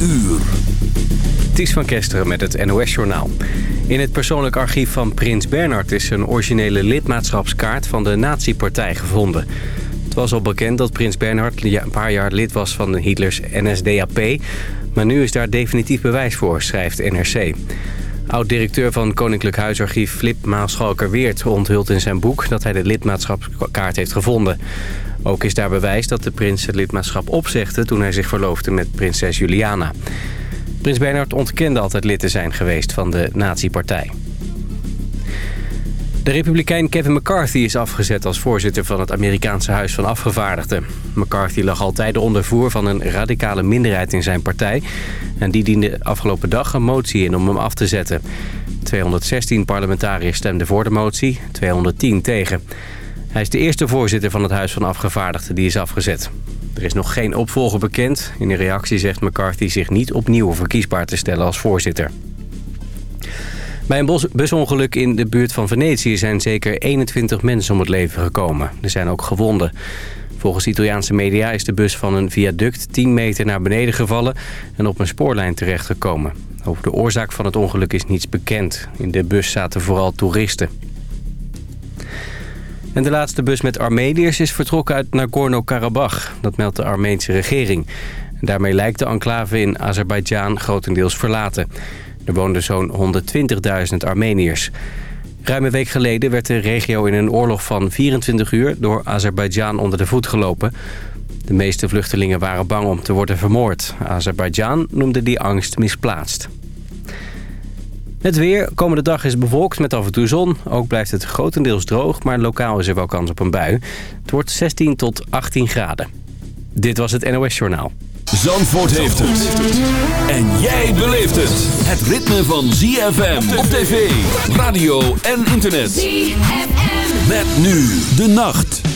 uur. Ties van Kesteren met het NOS-journaal. In het persoonlijk archief van Prins Bernhard is een originele lidmaatschapskaart van de nazi-partij gevonden. Het was al bekend dat Prins Bernhard een paar jaar lid was van Hitlers NSDAP... maar nu is daar definitief bewijs voor, schrijft NRC. Oud-directeur van Koninklijk Huisarchief Flip Maaschalker-Weert onthult in zijn boek dat hij de lidmaatschapskaart heeft gevonden. Ook is daar bewijs dat de prins het lidmaatschap opzegde toen hij zich verloofde met prinses Juliana. Prins Bernhard ontkende altijd lid te zijn geweest van de nazi-partij. De republikein Kevin McCarthy is afgezet als voorzitter van het Amerikaanse Huis van Afgevaardigden. McCarthy lag altijd onder voer van een radicale minderheid in zijn partij. En die diende afgelopen dag een motie in om hem af te zetten. 216 parlementariërs stemden voor de motie, 210 tegen. Hij is de eerste voorzitter van het Huis van Afgevaardigden die is afgezet. Er is nog geen opvolger bekend. In de reactie zegt McCarthy zich niet opnieuw verkiesbaar te stellen als voorzitter. Bij een busongeluk in de buurt van Venetië zijn zeker 21 mensen om het leven gekomen. Er zijn ook gewonden. Volgens Italiaanse media is de bus van een viaduct 10 meter naar beneden gevallen en op een spoorlijn terechtgekomen. Over de oorzaak van het ongeluk is niets bekend. In de bus zaten vooral toeristen. De laatste bus met Armeniërs is vertrokken uit Nagorno-Karabakh. Dat meldt de Armeense regering. Daarmee lijkt de enclave in Azerbeidzjan grotendeels verlaten. Er woonden zo'n 120.000 Armeniërs. Ruim een week geleden werd de regio in een oorlog van 24 uur... door Azerbeidzjan onder de voet gelopen. De meeste vluchtelingen waren bang om te worden vermoord. Azerbeidzjan noemde die angst misplaatst. Het weer. Komende dag is bewolkt met af en toe zon. Ook blijft het grotendeels droog, maar lokaal is er wel kans op een bui. Het wordt 16 tot 18 graden. Dit was het NOS Journaal. Zandvoort heeft het. En jij beleeft het. Het ritme van ZFM op tv, radio en internet. ZFM. Met nu de nacht.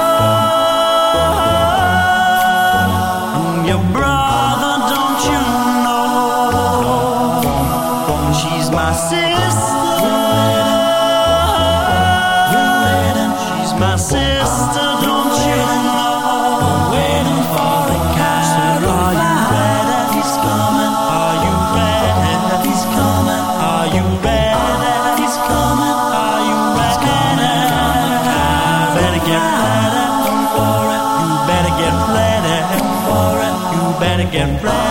and brown.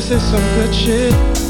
This is some good shit.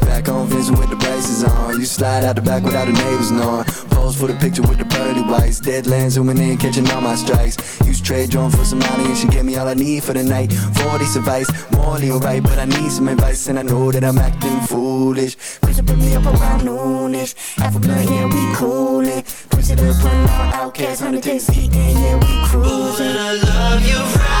black on Vincent with the braces on. You slide out the back without the neighbors knowing. Pose for the picture with the pearly whites. Deadlands zooming in, catching all my strikes. Use trade drone for some money and she gave me all I need for the night. 40 advice, morally alright, but I need some advice and I know that I'm acting foolish. Pressure put me up around noonish. a blunt, yeah, we coolin'. Push it up, run out, outcast, 100 days, yeah, we cruising. And I love you right.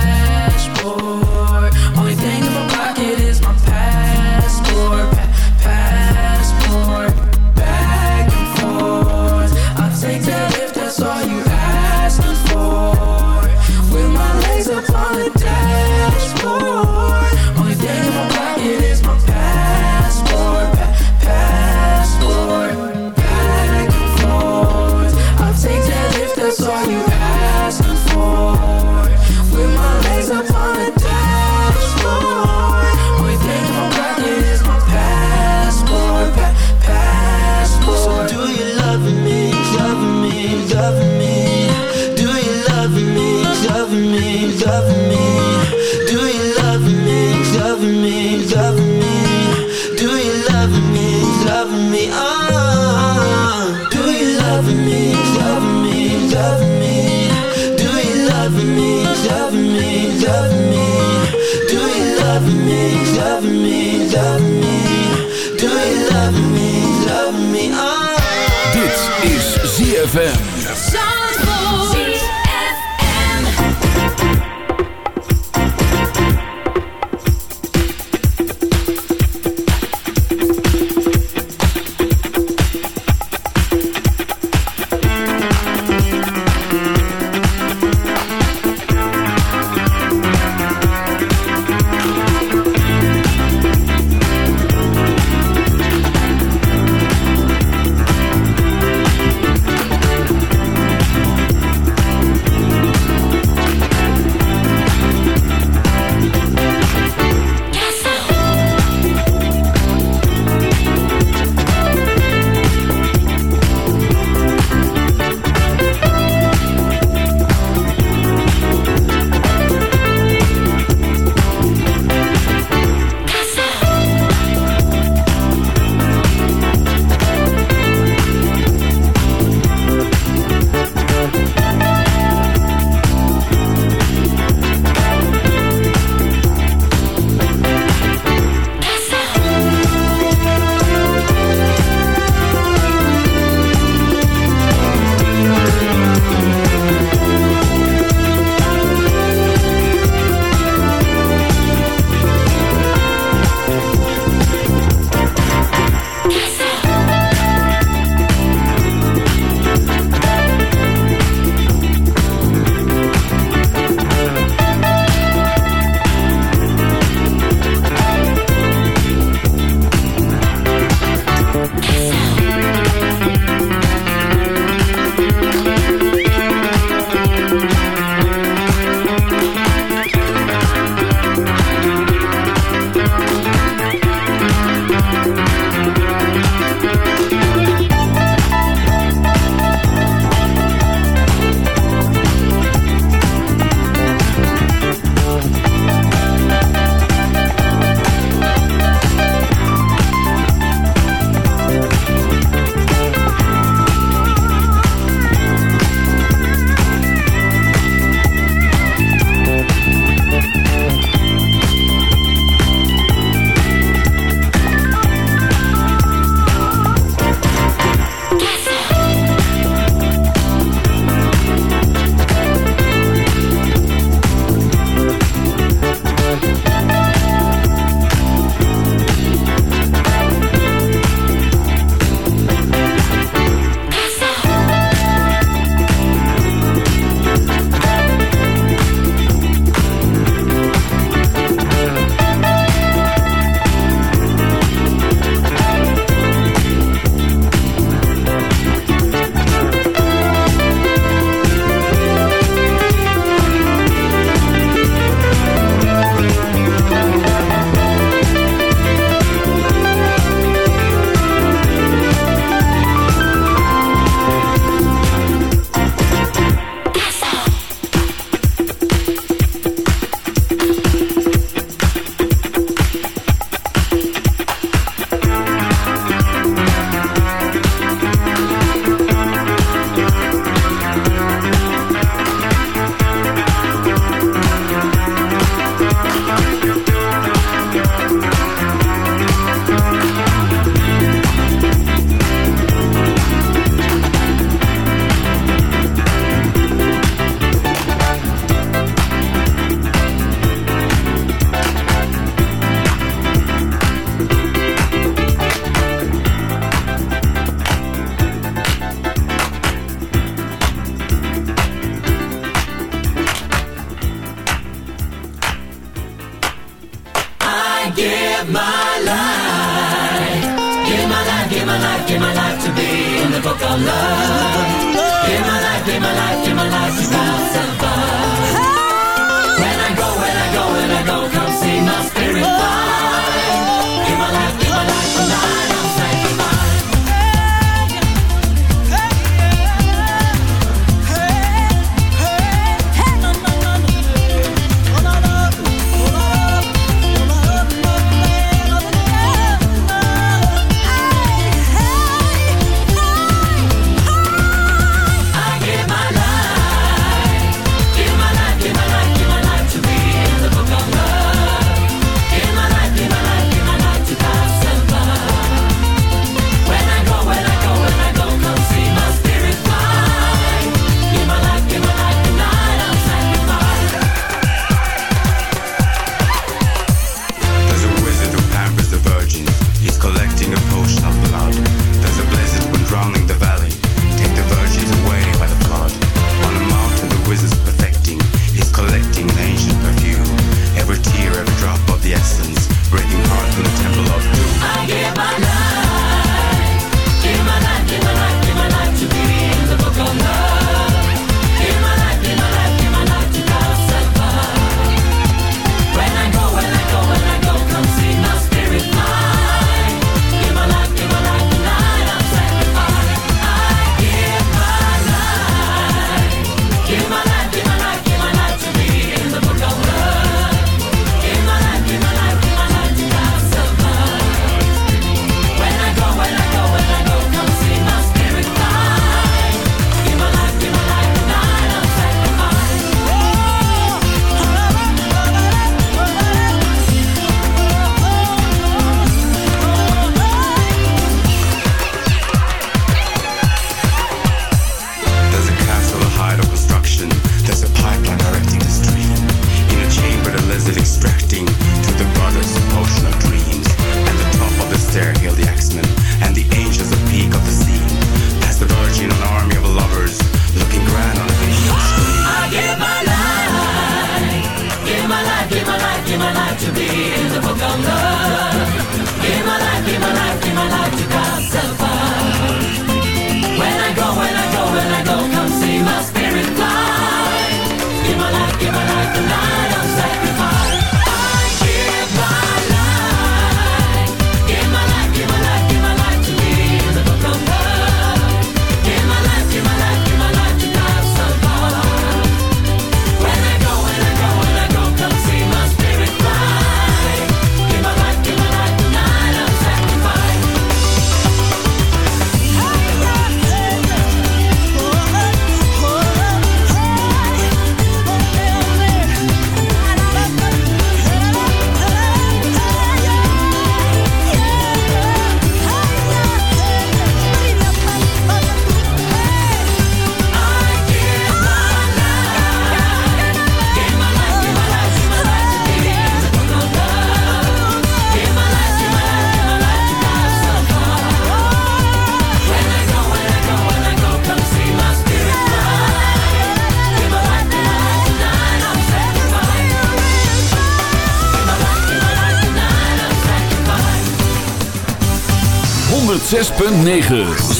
6.9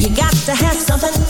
You got to have something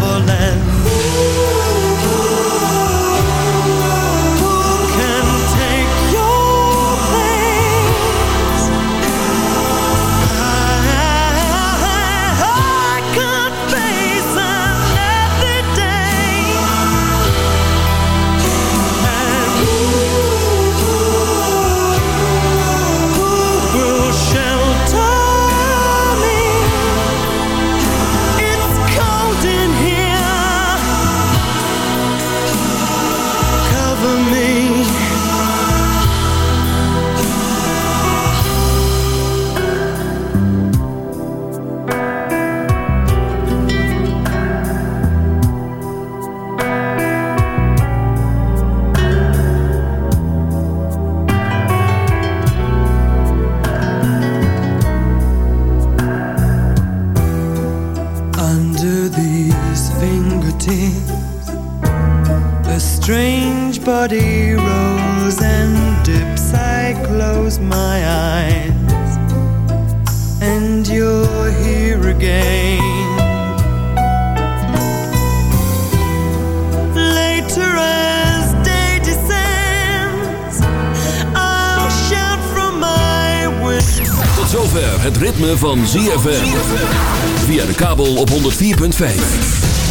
body rolls and dips. I close my eyes, and you're here again. Later, as day descends, I'll from my. Tot zover het ritme van ZFM. Via de kabel op 104.5.